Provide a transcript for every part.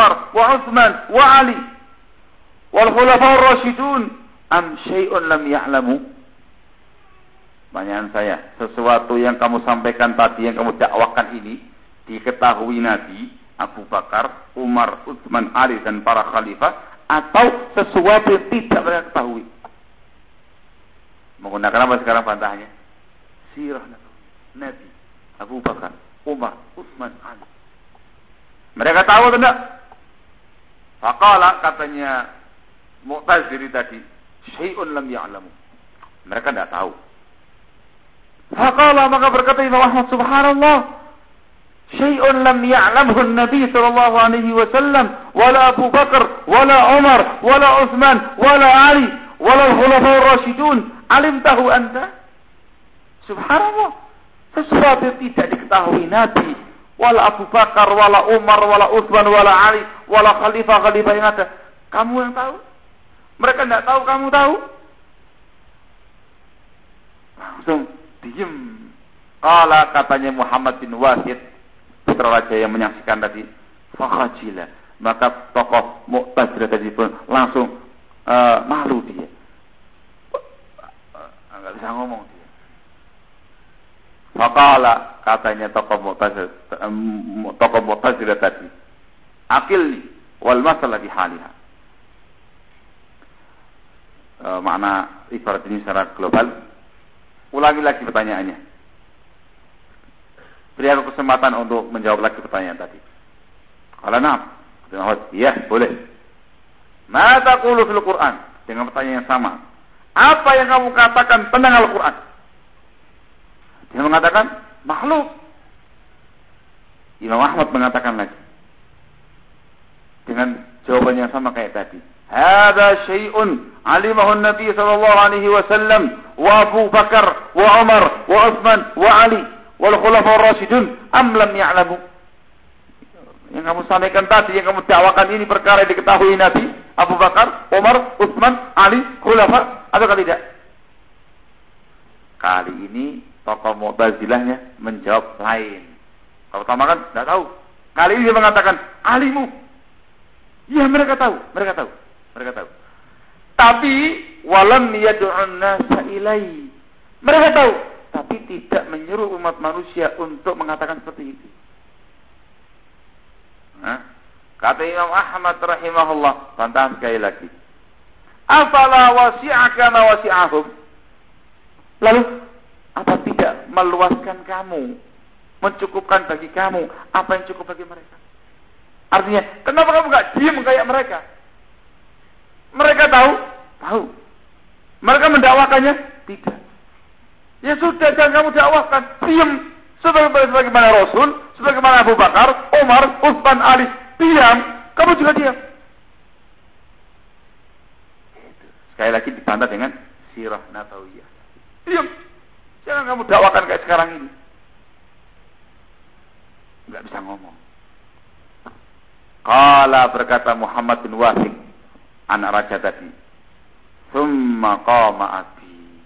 Umar wa Uthman wa Ali wal khulafaur rasyidun am syai'un lam ya'lamu Pertanyaan saya, sesuatu yang kamu sampaikan tadi, yang kamu dakwakan ini, diketahui Nabi, Abu Bakar, Umar, Utsman, Ali, dan para khalifah, atau sesuatu yang tidak mereka ketahui. Menggunakan apa sekarang bantahnya? Sirah Nabi, Abu Bakar, Umar, Utsman, Ali. Mereka tahu atau tidak? Fakala katanya Mu'tazili tadi, syai'un lam ya'lamu. Mereka tidak tahu. Fakala maka berkata Imam Ahmad subhanallah. Syai'un lam ya'lamhu Nabi sallallahu alaihi wasallam wala Abu Bakar wala Umar wala Utsman wala Ali wala al-khulafa alim tahu anta subhanallah sesuatu yang tidak diketahui Nabi wala Abu Bakar wala Umar wala Utsman wala Ali wala khalifah-khalifah yang ada kamu yang tahu mereka tidak tahu kamu tahu langsung diem. Kala katanya Muhammad bin Wahid, putra raja yang menyaksikan tadi, fakhajila. Maka tokoh Mu'tazilah tadi pun langsung uh, malu dia. Enggak bisa ngomong dia. Fakala katanya tokoh Mu'tazilah, tokoh Mu'tazilah tadi, akil wal masalah di haliha. Uh, makna ibarat ini secara global Ulangi lagi pertanyaannya. Beri aku kesempatan untuk menjawab lagi pertanyaan tadi. Kalau nam, iya boleh. Mata fil Quran dengan pertanyaan yang sama. Apa yang kamu katakan tentang Al-Quran? Dia mengatakan makhluk. Imam Ahmad mengatakan lagi dengan jawaban yang sama kayak tadi. Hada syai'un alimahu Nabi sallallahu alaihi wasallam wa Abu Bakar wa Umar wa Utsman wa Ali wal khulafa rasyidun am lam ya'lamu. Yang kamu sampaikan tadi, yang kamu dakwakan ini perkara yang diketahui Nabi, Abu Bakar, Umar, Utsman, Ali, khulafa atau tidak? Kali ini tokoh Mu'tazilahnya menjawab lain. Kalau pertama kan tidak tahu. Kali ini dia mengatakan alimu. Iya mereka tahu, mereka tahu. Mereka tahu. Tapi walam yad'un nasa ilai. Mereka tahu, tapi tidak menyuruh umat manusia untuk mengatakan seperti itu. Kata Imam Ahmad rahimahullah, bantahan sekali lagi. Afala wasi'aka ma? Lalu apa tidak meluaskan kamu, mencukupkan bagi kamu apa yang cukup bagi mereka? Artinya, kenapa kamu nggak diam kayak mereka? Mereka tahu? Tahu. Mereka mendakwakannya? Tidak. Ya sudah, jangan kamu dakwahkan. Diam. Sebagaimana Rasul, sebagaimana Abu Bakar, Umar, Utsman, Ali. Diam. Kamu juga diam. Sekali lagi dibantah dengan sirah nabawiyah. Diam. Jangan kamu dakwakan kayak sekarang ini. Enggak bisa ngomong. Kala berkata Muhammad bin Wasik anak raja tadi. Summa qama abi.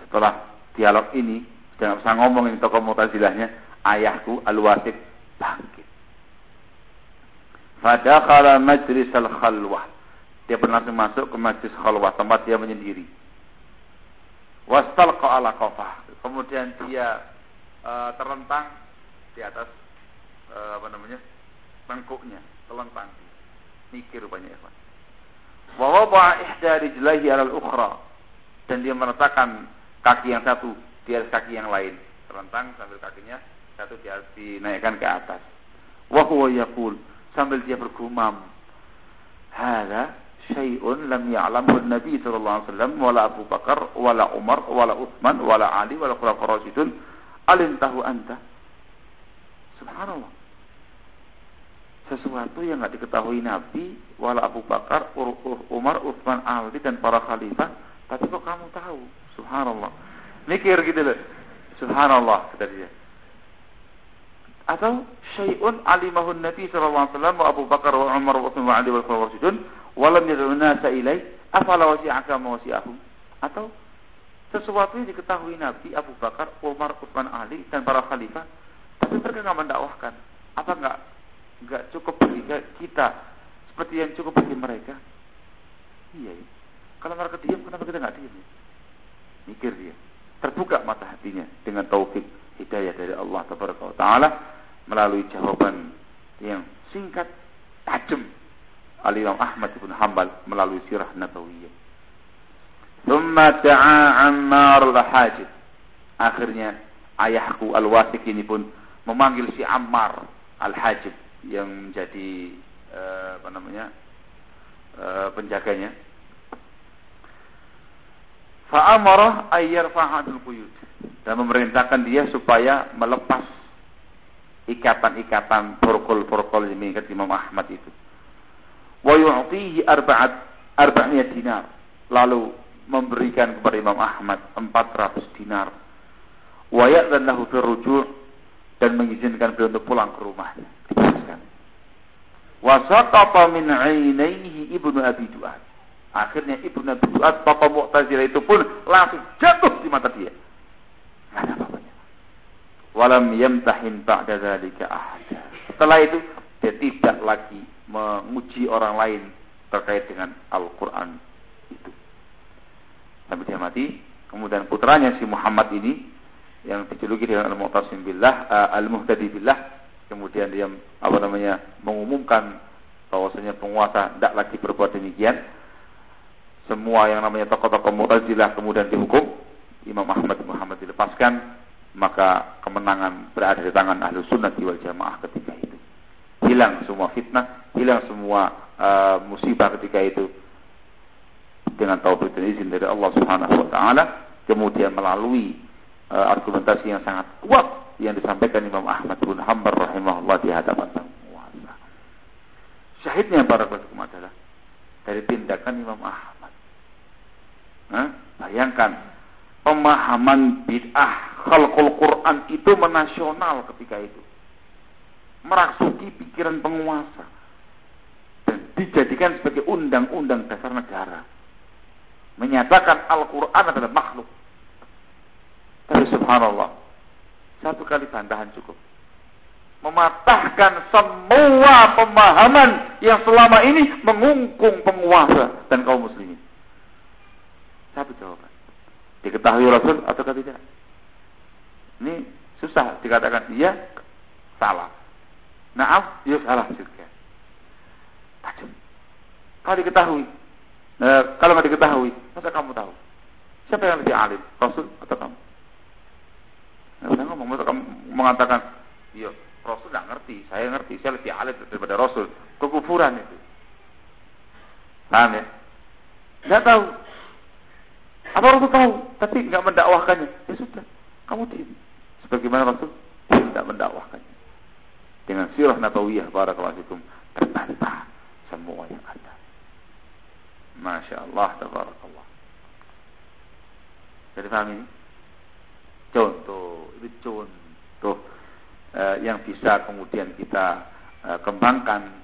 Setelah dialog ini, sudah usah ngomong ini tokoh mutazilahnya, ayahku al-wasik bangkit. Fadakhala majlis al-khalwah. Dia langsung masuk ke majlis khalwah, tempat dia menyendiri. Wastalqa ala qafah. Kemudian dia uh, terlentang di atas uh, apa namanya? tengkuknya, terlentang. Mikir rupanya ya, wa wada'a ihda rijlaihi 'ala al-ukhra. Dan dia meletakkan kaki yang satu di atas kaki yang lain. Terlentang sambil kakinya satu dia dinaikkan ke atas. Wa huwa yaqul sambil dia bergumam hada syai'un lam ya'lamhu Nabi sallallahu alaihi wasallam wala Abu Bakar wala Umar wala Utsman wala Ali wala khulafaur rasyidun. Alintahu anta? Subhanallah sesuatu yang nggak diketahui Nabi, wala Abu Bakar, Umar, Utsman, Ali dan para khalifah, tapi kok kamu tahu? Subhanallah. Mikir gitu loh. Subhanallah kata dia. Atau syai'un alimahun Nabi sallallahu alaihi wasallam wa Abu Bakar wa Umar wa Utsman wa Ali wal Rasulun wa lam yad'un nasa ilai afala wasi'aka ma. Atau sesuatu yang diketahui Nabi, Abu Bakar, Umar, Utsman, Ali dan para khalifah, tapi mereka nggak mendakwahkan Apa enggak enggak cukup bagi kita seperti yang cukup bagi mereka? Iya. Ya. Kalau mereka diam, kenapa kita enggak diam? Ya? Mikir dia. Terbuka mata hatinya dengan taufik hidayah dari Allah Taala melalui jawaban yang singkat, tajam Al-Imam Ahmad bin Hanbal melalui sirah Nabawiyah. Thumma da'a Ammar al-Hajib. Akhirnya ayahku Al-Wasik ini pun memanggil si Ammar al-Hajib yang menjadi uh, apa namanya uh, penjaganya. Fa'amarah ayyar fa'adul quyud dan memerintahkan dia supaya melepas ikatan-ikatan porkol-porkol yang mengikat Imam Ahmad itu wa yu'tihi arba'at arba'iyat dinar. Lalu memberikan kepada Imam Ahmad 400 dinar. Wa ya'dan lahu dan mengizinkan beliau untuk pulang ke rumahnya. Dibebaskan. Wa saqata min 'ainaihi Ibnu Abi Du'ad. Akhirnya Ibnu Abi Du'ad, tokoh Mu'tazilah itu pun langsung jatuh di mata dia. Tidak ada apa-apanya. Walam yamtahin ba'da dzalika ahada. Setelah itu dia tidak lagi menguji orang lain terkait dengan Al-Quran itu. Sampai dia mati. Kemudian putranya si Muhammad ini yang dijuluki dengan Al-Mu'tasim Billah, uh, Al-Muhtadi Billah. Kemudian dia apa namanya mengumumkan bahwasanya penguasa tidak lagi berbuat demikian. Semua yang namanya tokoh-tokoh Mu'tazilah kemudian dihukum. Imam Ahmad Muhammad dilepaskan, maka kemenangan berada di tangan ahlu sunnah wal jamaah ketika itu. Hilang semua fitnah, hilang semua uh, musibah ketika itu. Dengan taufik dan izin dari Allah Subhanahu wa taala, kemudian melalui uh, argumentasi yang sangat kuat yang disampaikan Imam Ahmad bin Hanbal rahimahullah di hadapan penguasa. Syahidnya para hukum adalah dari tindakan Imam Ahmad. Nah, bayangkan pemahaman bid'ah khalqul Quran itu menasional ketika itu merasuki pikiran penguasa dan dijadikan sebagai undang-undang dasar negara. Menyatakan Al-Quran adalah makhluk. Tapi subhanallah, satu kali bantahan cukup. Mematahkan semua pemahaman yang selama ini mengungkung penguasa dan kaum muslimin. Satu jawaban. Diketahui Rasul atau tidak? Ini susah dikatakan iya, salah. Naaf, ya salah juga. Tajam. Kalau diketahui, eh, kalau nggak diketahui, masa kamu tahu? Siapa yang lebih alim, Rasul atau kamu? Nah, udah ngomong, mengatakan, iya, Rasul nggak ngerti, saya ngerti, saya lebih alim daripada Rasul. Kekufuran itu. Paham ya? Nggak tahu. Apa Rasul tahu, tapi nggak mendakwahkannya. Ya sudah, kamu diam. Sebagaimana Rasul tidak mendakwahkannya dengan sirah nabawiyah barakallahu fikum terbantah semua yang ada. Masya Allah, tabarakallah. Jadi paham ini? Contoh, itu contoh uh, yang bisa kemudian kita uh, kembangkan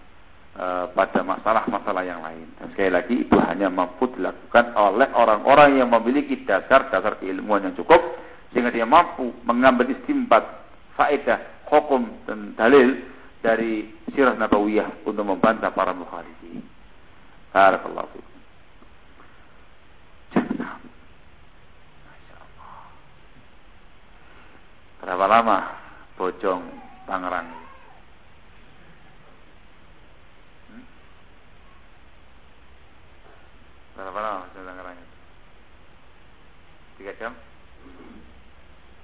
uh, pada masalah-masalah yang lain. Dan sekali lagi itu hanya mampu dilakukan oleh orang-orang yang memiliki dasar-dasar keilmuan yang cukup sehingga dia mampu mengambil istimbat faedah hukum dan dalil dari sirah nabawiyah untuk membantah para mukhalifin. Barakallahu fikum. Jangan. Berapa lama bojong Tangerang? Hmm? Berapa lama bojong Tangerang? Tiga jam?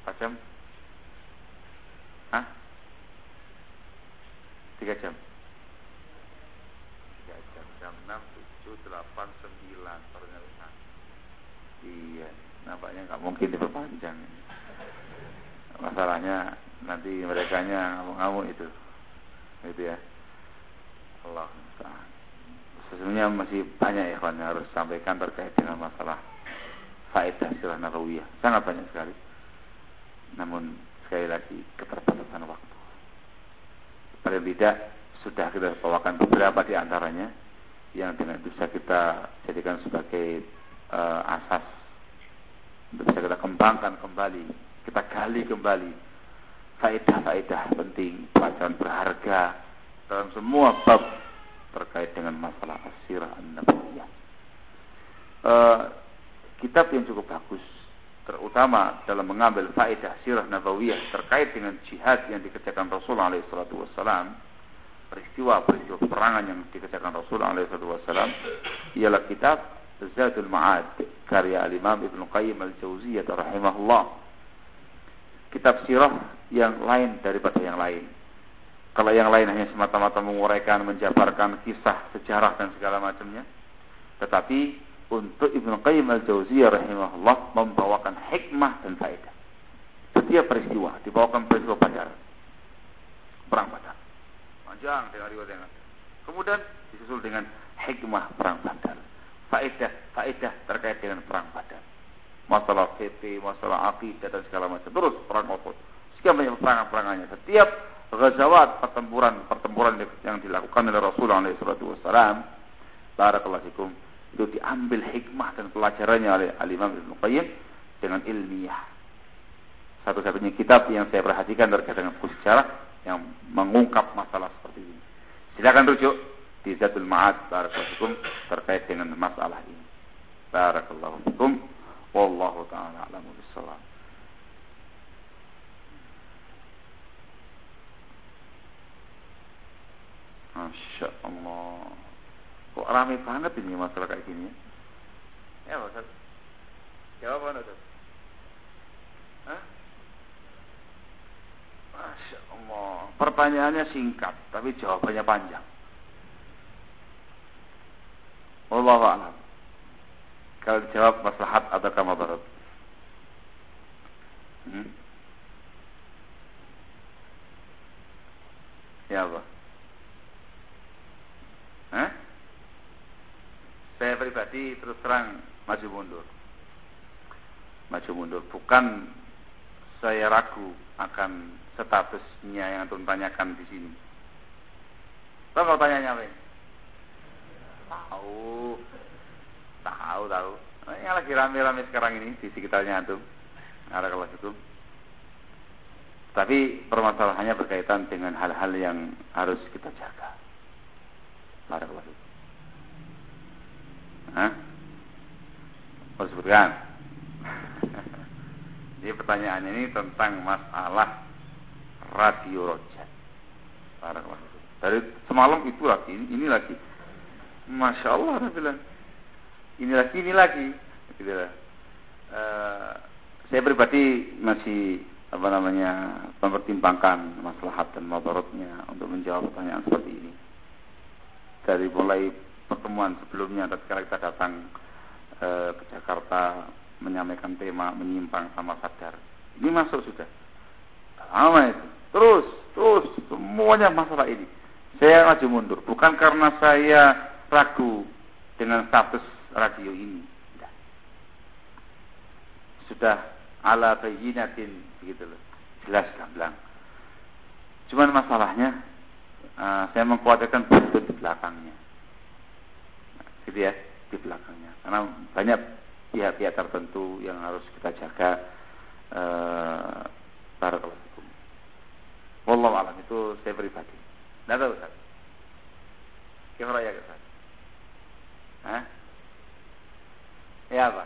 Empat jam? Hah? Tiga jam? Tiga jam, jam enam, tujuh, delapan, sembilan ternyata. Iya, nampaknya nggak mungkin diperpanjang. Masalahnya nanti mereka nya ngamuk-ngamuk itu, gitu ya. Allah Sesungguhnya masih banyak ya yang harus sampaikan terkait dengan masalah faedah sirah nabawiyah. Sangat banyak sekali. Namun sekali lagi keterbatasan waktu. Paling tidak sudah kita bawakan beberapa di antaranya yang dengan bisa kita jadikan sebagai uh, asas untuk bisa kita kembangkan kembali, kita gali kembali faedah-faedah penting, pelajaran berharga dalam semua bab terkait dengan masalah asirah an-nabawiyah. Uh, kitab yang cukup bagus terutama dalam mengambil faedah sirah nabawiyah terkait dengan jihad yang dikerjakan Rasulullah SAW peristiwa-peristiwa peperangan yang dikerjakan Rasulullah SAW ialah kitab Zadul Ma'ad karya Al-Imam Ibn Qayyim Al-Jauziyah rahimahullah kitab sirah yang lain daripada yang lain kalau yang lain hanya semata-mata menguraikan menjabarkan kisah sejarah dan segala macamnya tetapi untuk Ibnu Qayyim al-Jauziyah rahimahullah membawakan hikmah dan faedah. Setiap peristiwa dibawakan peristiwa Badar. Perang Badar. Panjang dengan riwayatnya. Kemudian disusul dengan hikmah perang Badar. Faedah, faedah terkait dengan perang Badar. Masalah fikih, masalah akidah dan segala macam. Terus perang Uhud. Sekian banyak perangan-perangannya. Setiap ghazawat pertempuran-pertempuran yang dilakukan oleh Rasulullah SAW. Barakallahu fikum itu diambil hikmah dan pelajarannya oleh Al-Imam Ibn Qayyim dengan ilmiah. Satu-satunya kitab yang saya perhatikan terkait dengan buku sejarah yang mengungkap masalah seperti ini. Silakan rujuk di Zatul Ma'ad barakallahu terkait dengan masalah ini. Barakallahu fikum wallahu taala alamu bissawab. Masya Allah. Kok rame banget ini masalah kayak gini ya? Ya Ustaz. Jawab apa Ustaz? Hah? Masya Allah. Pertanyaannya singkat, tapi jawabannya panjang. Allah a'lam. Kalau dijawab maslahat atau kamabarat. Hmm? Ya apa? Hah? saya pribadi terus terang maju mundur. Maju mundur. Bukan saya ragu akan statusnya yang antum tanyakan di sini. Kalau tanyanya apa? Tahu. Tahu, tahu. Yang lagi rame-rame sekarang ini di sekitarnya antum. Ada kelas itu. Tapi permasalahannya berkaitan dengan hal-hal yang harus kita jaga. Ada kelas itu. Hah? Oh sebutkan. Jadi pertanyaan ini tentang masalah radio rojak. Dari semalam itu lagi, ini, lagi. Masya Allah, bilang. Ini lagi, ini lagi. Gitu Uh, saya pribadi masih apa namanya mempertimbangkan maslahat dan mabaratnya untuk menjawab pertanyaan seperti ini. Dari mulai pertemuan sebelumnya ketika kita datang e, ke Jakarta menyampaikan tema menyimpang sama sadar. Ini masuk sudah. Lama itu. Terus, terus semuanya masalah ini. Saya maju mundur bukan karena saya ragu dengan status radio ini. Tidak. Sudah ala bayinatin begitu loh. Jelas gamblang. Cuman masalahnya uh, saya mengkhawatirkan betul di belakangnya gitu ya di belakangnya karena banyak pihak-pihak tertentu yang harus kita jaga eh barakallahu Wallahu alam itu saya pribadi. Tidak tahu Ustaz. Gimana ya Ustaz? Hah? Ya apa?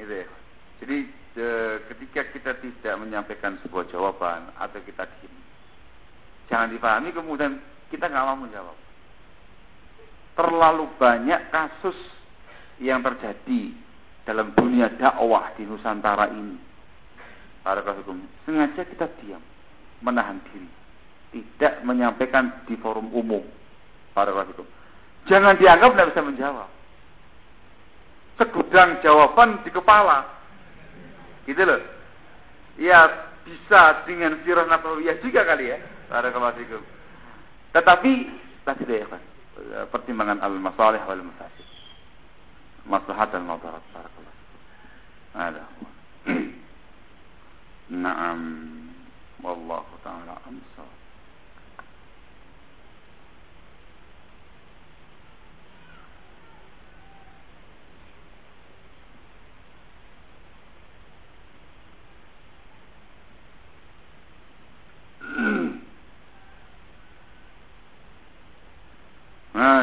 Itu ya. Jadi e, ketika kita tidak menyampaikan sebuah jawaban atau kita diam, jangan dipahami kemudian kita nggak mau menjawab terlalu banyak kasus yang terjadi dalam dunia dakwah di Nusantara ini. Barakallahu Sengaja kita diam, menahan diri, tidak menyampaikan di forum umum. Barakallahu Jangan dianggap tidak bisa menjawab. Segudang jawaban di kepala. Gitu loh. Ya bisa dengan sirah nabawiyah juga kali ya. Barakallahu Tetapi tadi deh kan pertimbangan al-masalih wal mafasid. Maslahat dan madarat. Barakallah. Ada. Naam. Wallahu ta'ala amsal.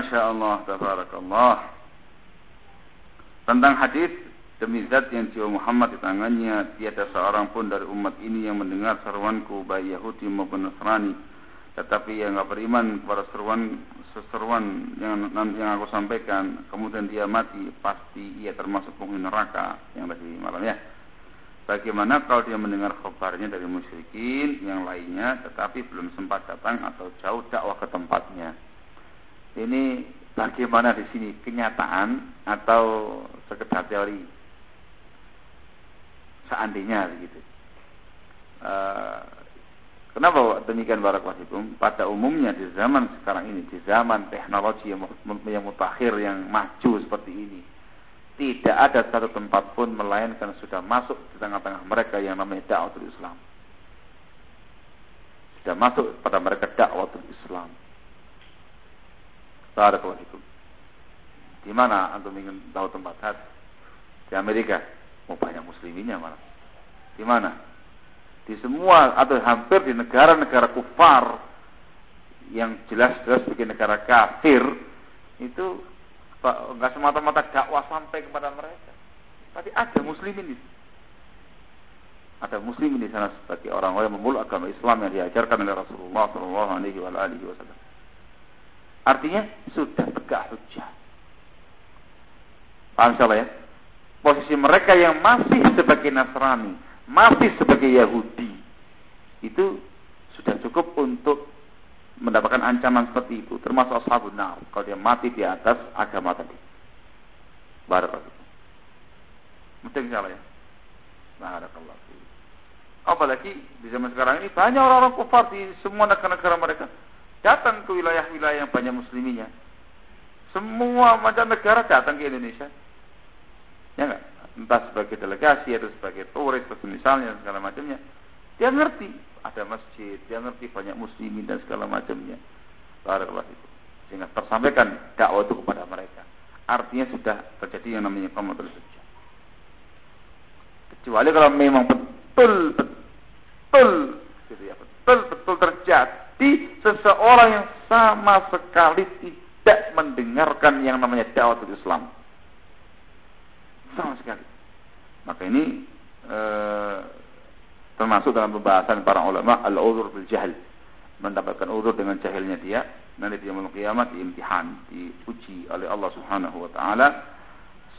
Masya Allah, tabarakallah. Tentang hadis demi zat yang jiwa Muhammad di tangannya, tiada seorang pun dari umat ini yang mendengar seruanku baik Yahudi maupun Nasrani. Tetapi yang enggak beriman kepada seruan seruan yang yang aku sampaikan, kemudian dia mati, pasti ia termasuk penghuni neraka yang tadi malam ya. Bagaimana kalau dia mendengar kabarnya dari musyrikin yang lainnya tetapi belum sempat datang atau jauh dakwah ke tempatnya. Ini bagaimana di sini kenyataan atau sekedar teori? Seandainya begitu. Uh, kenapa demikian barakulahikum? Pada umumnya di zaman sekarang ini, di zaman teknologi yang, yang mutakhir, yang maju seperti ini, tidak ada satu tempat pun melainkan sudah masuk di tengah-tengah mereka yang namanya dakwatul Islam. Sudah masuk pada mereka dakwatul Islam. Barakallahu Di mana antum ingin tahu tempat had? Di Amerika. Mau oh, banyak musliminnya malah. Di mana? Di semua atau hampir di negara-negara kufar yang jelas-jelas bikin negara kafir itu Enggak semata-mata dakwah sampai kepada mereka. Tapi ada muslimin di ada muslimin di sana sebagai orang-orang memeluk agama Islam yang diajarkan oleh Rasulullah Shallallahu Alaihi Wasallam. Artinya sudah tegak hujah. Paham salah ya? Posisi mereka yang masih sebagai Nasrani, masih sebagai Yahudi, itu sudah cukup untuk mendapatkan ancaman seperti itu termasuk ashabun nar kalau dia mati di atas agama tadi. Barakallahu mungkin salah ya? Barakallahu apalagi di zaman sekarang ini banyak orang-orang kufar di semua negara-negara mereka datang ke wilayah-wilayah yang banyak musliminya semua macam negara datang ke Indonesia ya enggak entah sebagai delegasi atau sebagai turis atau misalnya segala macamnya dia ngerti ada masjid, dia ngerti banyak muslimin dan segala macamnya. Barakallahu itu. Sehingga tersampaikan dakwah itu kepada mereka. Artinya sudah terjadi yang namanya qamatul hujjah. Kecuali kalau memang betul betul gitu ya, betul betul terjadi seseorang yang sama sekali tidak mendengarkan yang namanya dakwah Islam. Sama sekali. Maka ini eh, termasuk dalam pembahasan para ulama al-uzur bil jahl mendapatkan uzur dengan jahilnya dia nanti di malam kiamat diimtihan diuji oleh Allah Subhanahu wa taala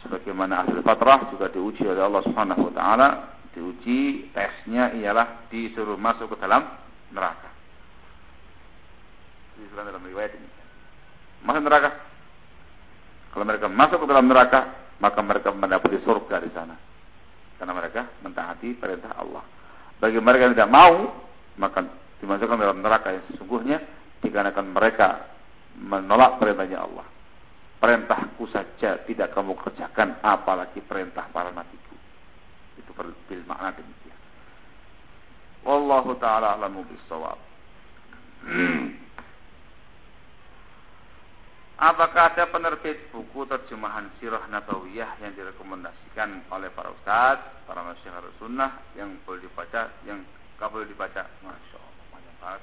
sebagaimana ahli fatrah juga diuji oleh Allah Subhanahu wa taala diuji tesnya ialah disuruh masuk ke dalam neraka disebutkan dalam riwayat ini masuk neraka kalau mereka masuk ke dalam neraka maka mereka mendapati surga di sana karena mereka mentaati perintah Allah bagi mereka yang tidak mau, maka dimasukkan dalam neraka yang sesungguhnya dikarenakan mereka menolak perintahnya Allah. Perintahku saja tidak kamu kerjakan, apalagi perintah para nabiku. Itu bil makna demikian. Wallahu taala alamu bisawab. Apakah ada penerbit buku terjemahan sirah nabawiyah yang direkomendasikan oleh para ustadz, para masyarakat sunnah yang boleh dibaca, yang gak boleh dibaca? Masya Allah.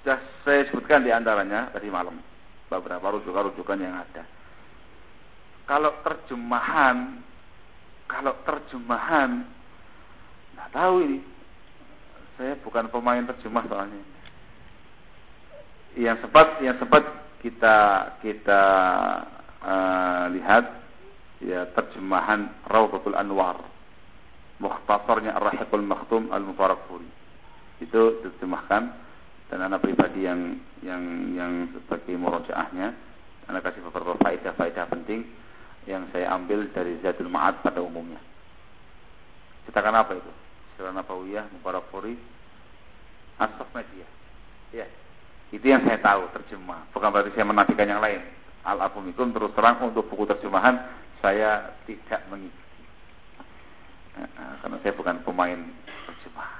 Sudah saya sebutkan di antaranya tadi malam beberapa rujukan-rujukan yang ada. Kalau terjemahan, kalau terjemahan, nggak tahu ini. Saya bukan pemain terjemah soalnya yang sempat yang sempat kita kita uh, lihat ya terjemahan Rawdatul Anwar mukhtasarnya Ar-Rahiqul Makhtum Al-Mubarakfuri itu diterjemahkan dan anak pribadi yang yang yang sebagai murojaahnya anak kasih beberapa faedah-faedah penting yang saya ambil dari Zadul Ma'ad pada umumnya. Cetakan apa itu? Sirah Nabawiyah Mubarakfuri Asaf Media. Ya itu yang saya tahu terjemah. Bukan berarti saya menafikan yang lain. Al-Afumikum terus terang untuk buku terjemahan saya tidak mengikuti. Karena saya bukan pemain terjemah.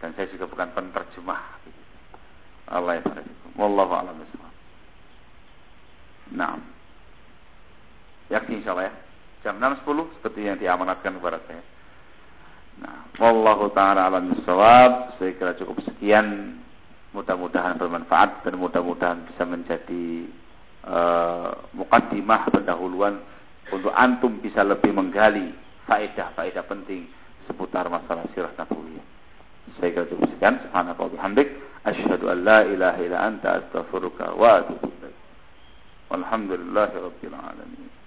Dan saya juga bukan penerjemah. Allah ya Wallahu a'lam bishawab. Nah. Yakin insyaallah ya. Jam 6.10 seperti yang diamanatkan kepada saya. Nah, wallahu taala alam. Saya kira cukup sekian Mudah-mudahan bermanfaat dan mudah-mudahan bisa menjadi uh, mukaddimah pendahuluan untuk antum bisa lebih menggali faedah-faedah penting seputar masalah sirah nabawiyah. Saya kira cukup sekian. Subhanallah wa bihamdik. Asyhadu an la ilaha illa anta astaghfiruka wa atubu ilaik. Walhamdulillahi alamin.